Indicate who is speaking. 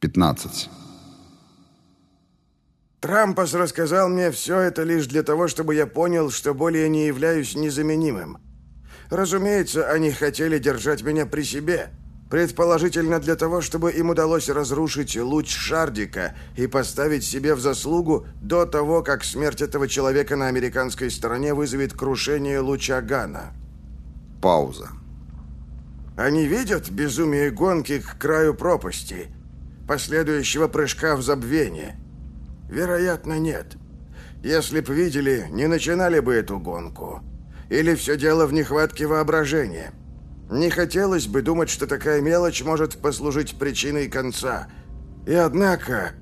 Speaker 1: 15.
Speaker 2: Трампос рассказал мне все это лишь для того, чтобы я понял, что более не являюсь незаменимым. Разумеется, они хотели держать меня при себе. Предположительно для того, чтобы им удалось разрушить луч Шардика и поставить себе в заслугу до того, как смерть этого человека на американской стороне вызовет крушение луча Гана.
Speaker 1: Пауза.
Speaker 2: Они видят безумие гонки к краю пропасти, последующего прыжка в забвение. Вероятно, нет. Если б видели, не начинали бы эту гонку. Или все дело в нехватке воображения. Не хотелось бы думать, что такая мелочь может послужить причиной конца. И однако,